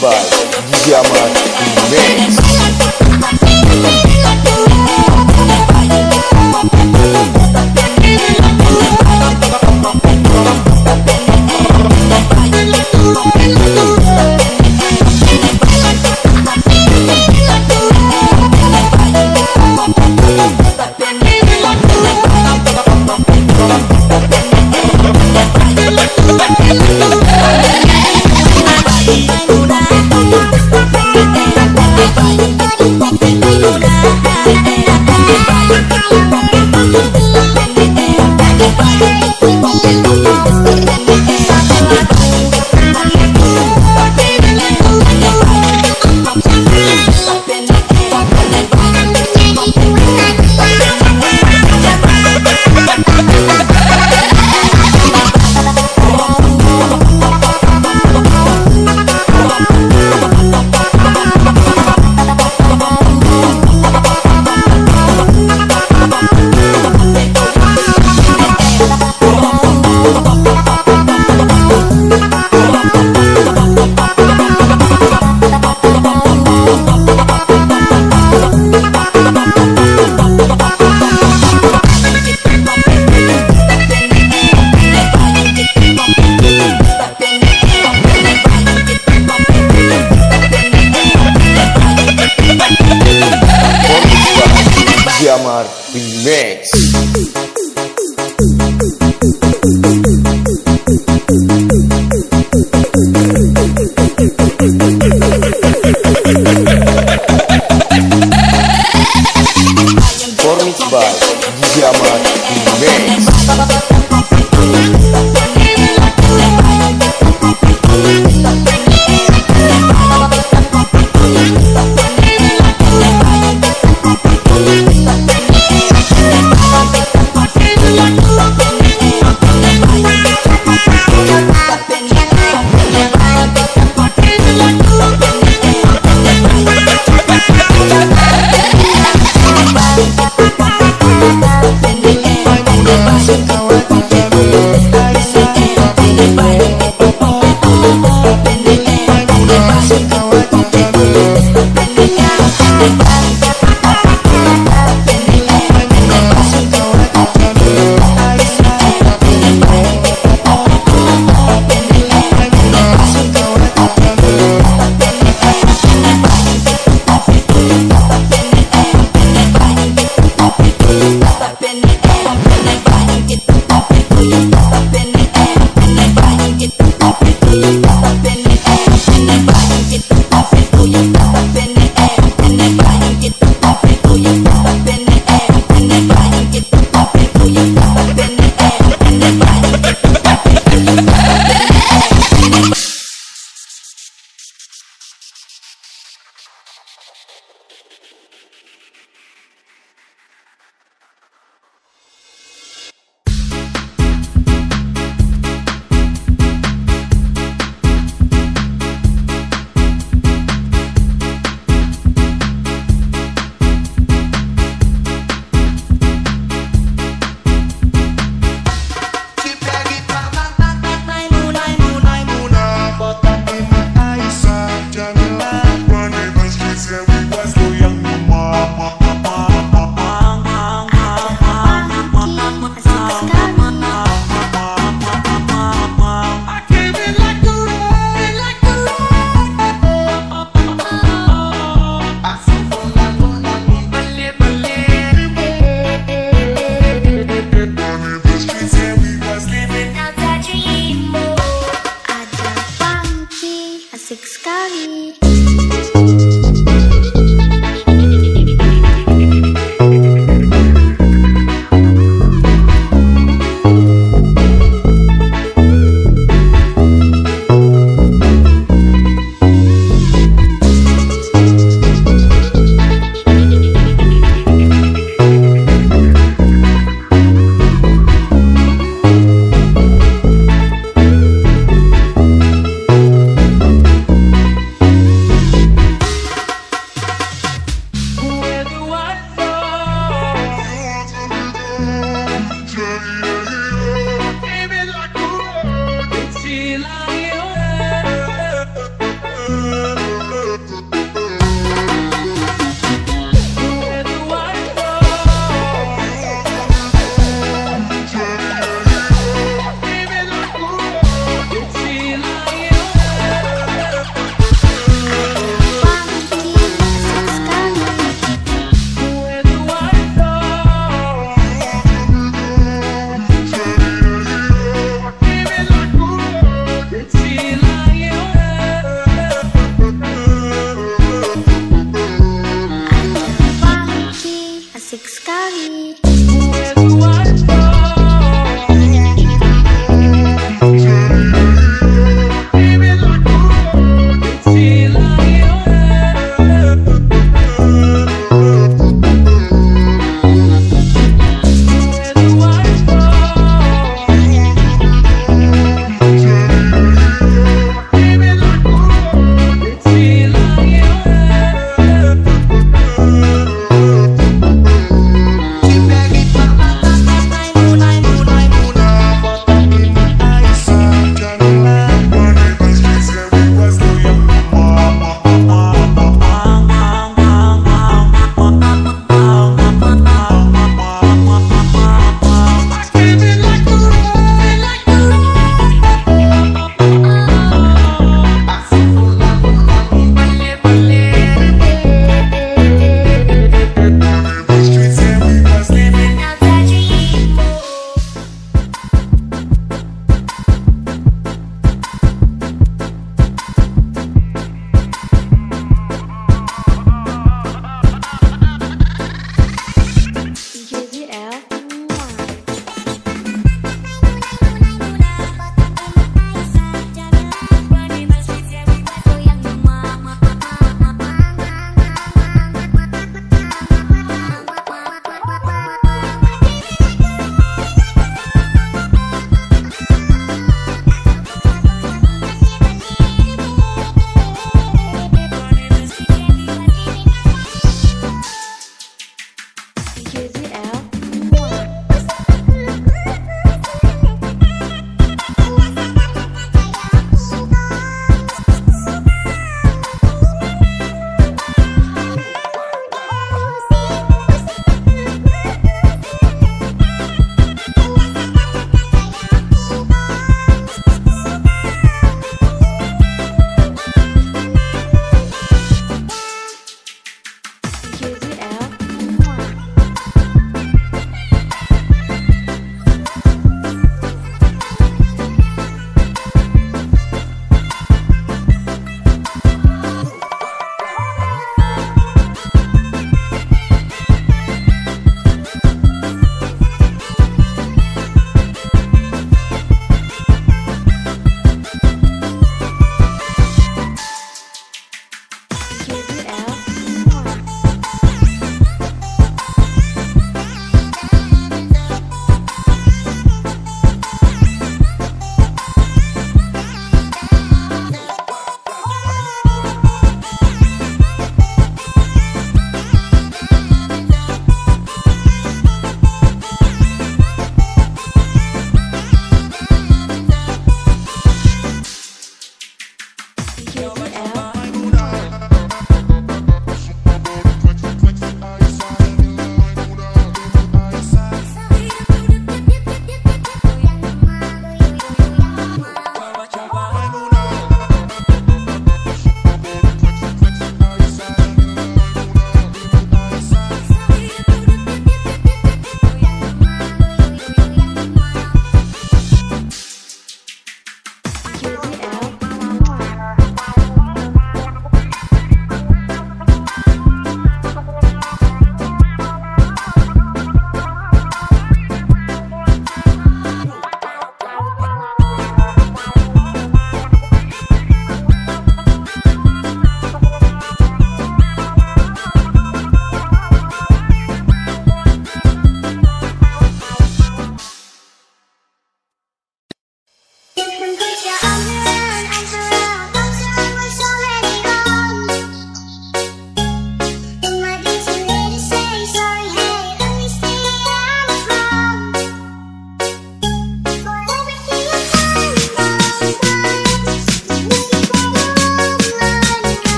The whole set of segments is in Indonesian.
by DJ Amar Mendes.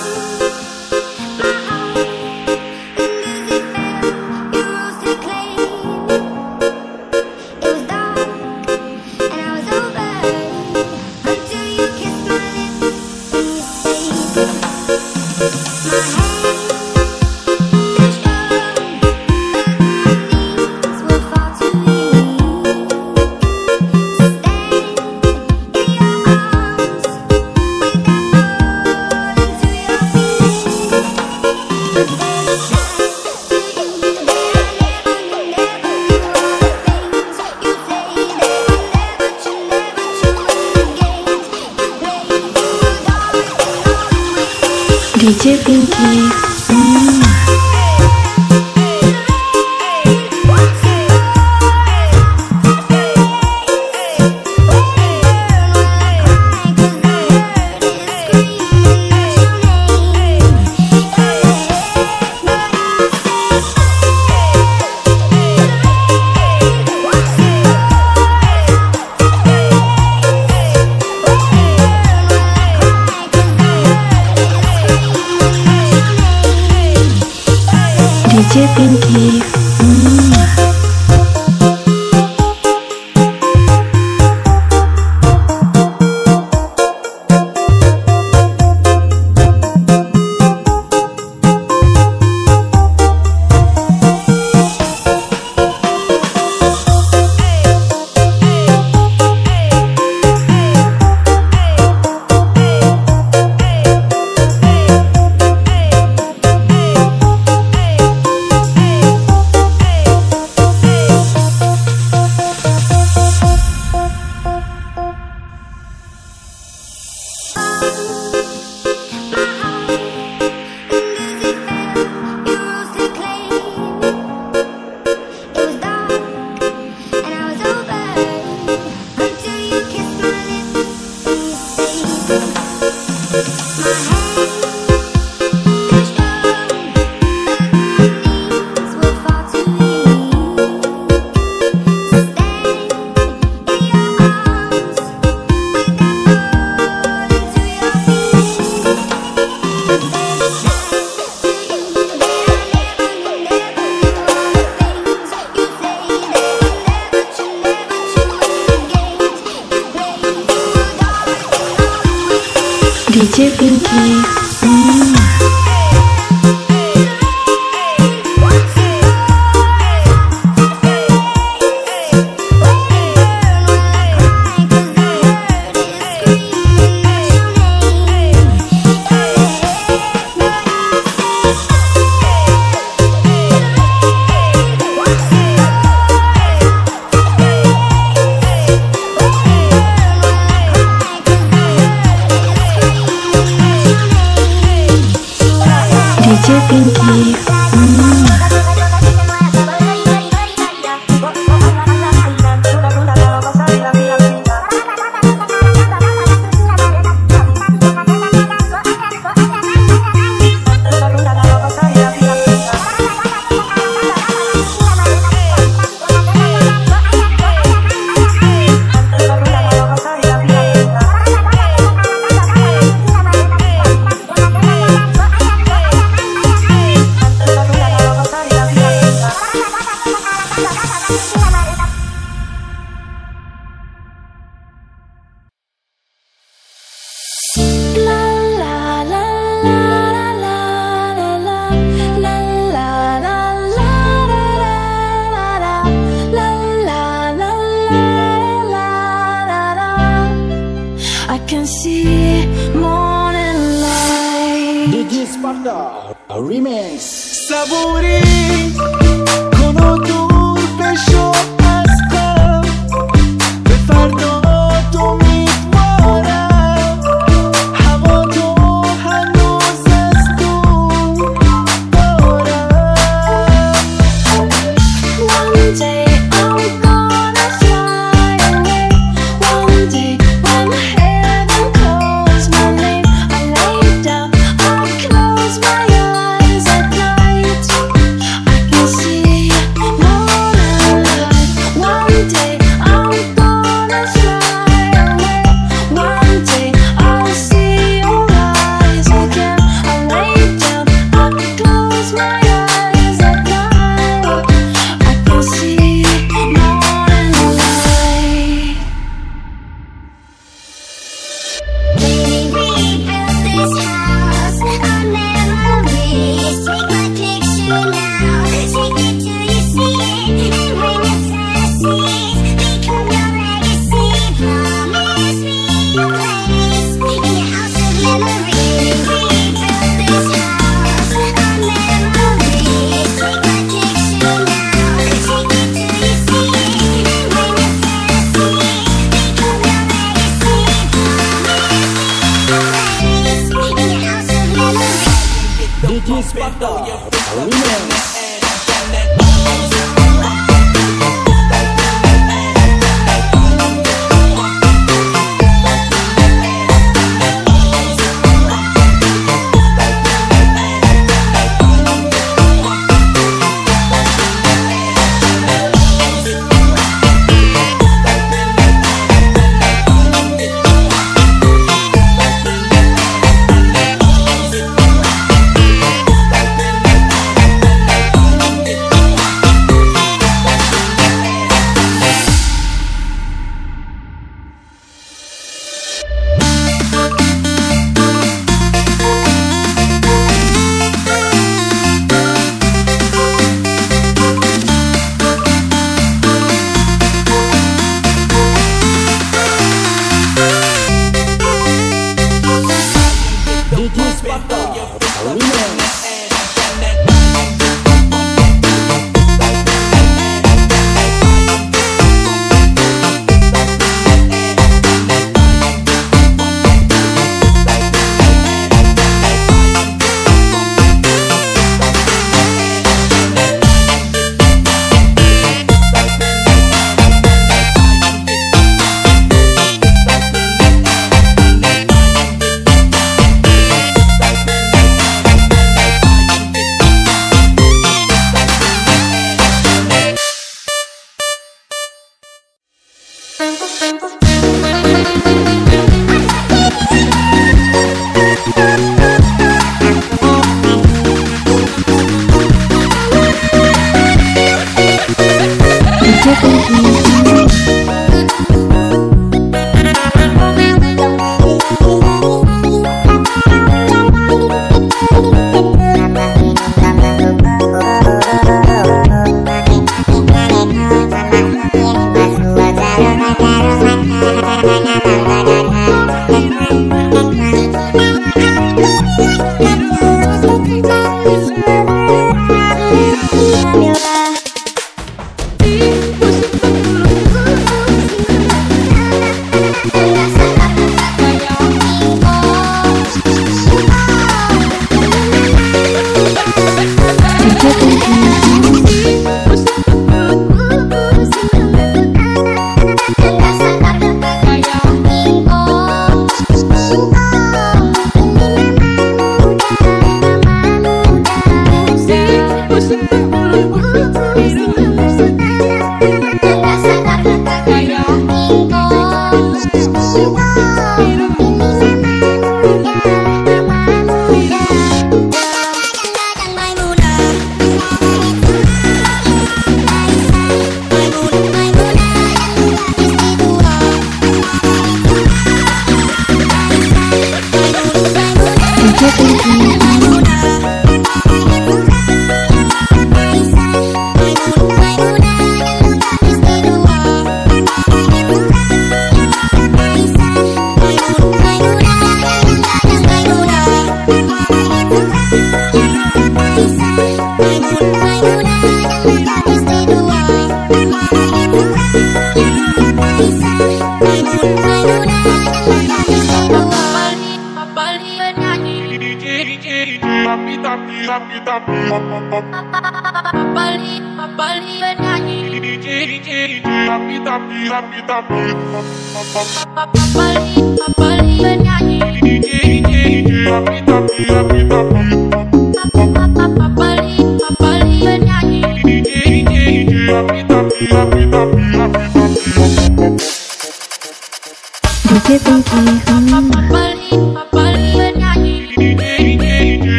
you. Bali, Bali,